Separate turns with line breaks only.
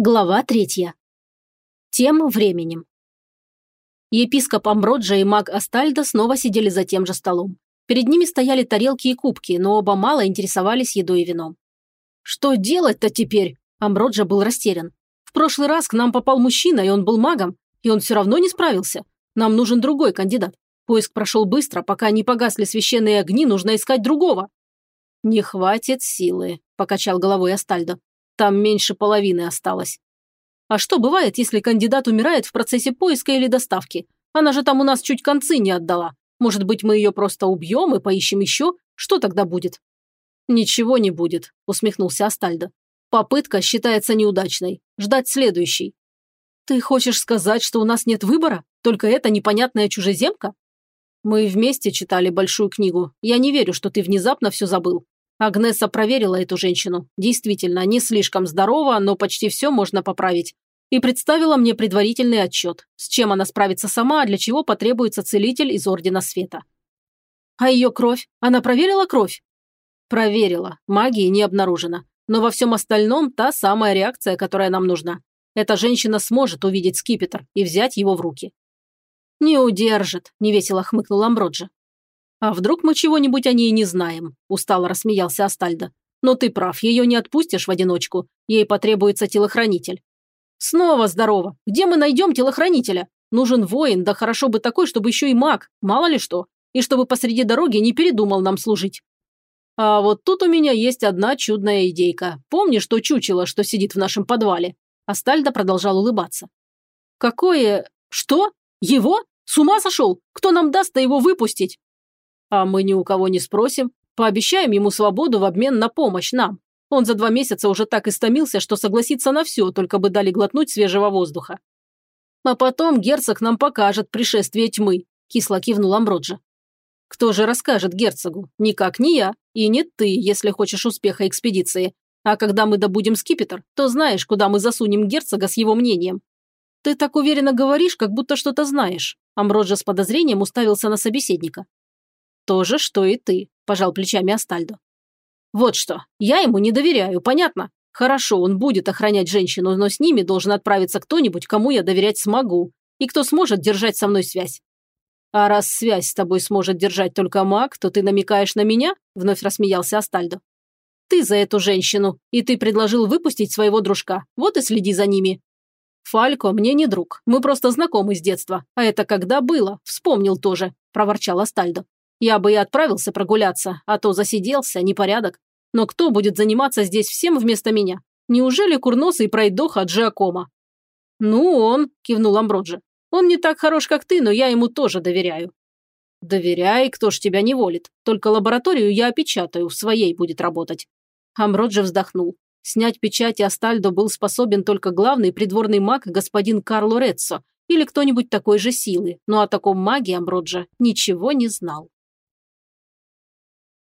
Глава третья. Тем временем. Епископ Амброджа и маг Астальдо снова сидели за тем же столом. Перед ними стояли тарелки и кубки, но оба мало интересовались едой и вином. «Что делать-то теперь?» Амброджа был растерян. «В прошлый раз к нам попал мужчина, и он был магом, и он все равно не справился. Нам нужен другой кандидат. Поиск прошел быстро, пока не погасли священные огни, нужно искать другого». «Не хватит силы», – покачал головой Астальдо. Там меньше половины осталось. А что бывает, если кандидат умирает в процессе поиска или доставки? Она же там у нас чуть концы не отдала. Может быть, мы ее просто убьем и поищем еще? Что тогда будет?» «Ничего не будет», – усмехнулся Астальдо. «Попытка считается неудачной. Ждать следующей». «Ты хочешь сказать, что у нас нет выбора? Только эта непонятная чужеземка?» «Мы вместе читали большую книгу. Я не верю, что ты внезапно все забыл. Агнеса проверила эту женщину. Действительно, не слишком здорова, но почти все можно поправить. И представила мне предварительный отчет, с чем она справится сама, а для чего потребуется целитель из Ордена Света. А ее кровь? Она проверила кровь? Проверила. Магии не обнаружено. Но во всем остальном та самая реакция, которая нам нужна. Эта женщина сможет увидеть скипетр и взять его в руки. «Не удержит», – невесело хмыкнул Амброджа. «А вдруг мы чего-нибудь о ней не знаем?» – устало рассмеялся Астальдо. «Но ты прав, ее не отпустишь в одиночку. Ей потребуется телохранитель». «Снова здорово. Где мы найдем телохранителя? Нужен воин, да хорошо бы такой, чтобы еще и маг, мало ли что. И чтобы посреди дороги не передумал нам служить». «А вот тут у меня есть одна чудная идейка. Помнишь то чучело, что сидит в нашем подвале?» Астальдо продолжал улыбаться. «Какое... Что? Его? С ума сошел? Кто нам даст-то его выпустить?» А мы ни у кого не спросим. Пообещаем ему свободу в обмен на помощь нам. Он за два месяца уже так истомился, что согласится на все, только бы дали глотнуть свежего воздуха. А потом герцог нам покажет пришествие тьмы, кисло кивнул Амброджа. Кто же расскажет герцогу? Никак не я, и не ты, если хочешь успеха экспедиции. А когда мы добудем скипетр, то знаешь, куда мы засунем герцога с его мнением. Ты так уверенно говоришь, как будто что-то знаешь. Амброджа с подозрением уставился на собеседника. «То же, что и ты», – пожал плечами Астальдо. «Вот что, я ему не доверяю, понятно? Хорошо, он будет охранять женщину, но с ними должен отправиться кто-нибудь, кому я доверять смогу, и кто сможет держать со мной связь. А раз связь с тобой сможет держать только маг, то ты намекаешь на меня?» – вновь рассмеялся Астальдо. «Ты за эту женщину, и ты предложил выпустить своего дружка, вот и следи за ними». «Фалько мне не друг, мы просто знакомы с детства, а это когда было, вспомнил тоже», – проворчал Астальдо. Я бы и отправился прогуляться, а то засиделся, непорядок. Но кто будет заниматься здесь всем вместо меня? Неужели курносый пройдоха Джиакома?» «Ну, он», – кивнул Амброджи. «Он не так хорош, как ты, но я ему тоже доверяю». «Доверяй, кто ж тебя не волит. Только лабораторию я опечатаю, в своей будет работать». Амброджи вздохнул. Снять печати Астальдо был способен только главный придворный маг господин Карло Реццо или кто-нибудь такой же силы, но о таком маге Амброджа ничего не знал.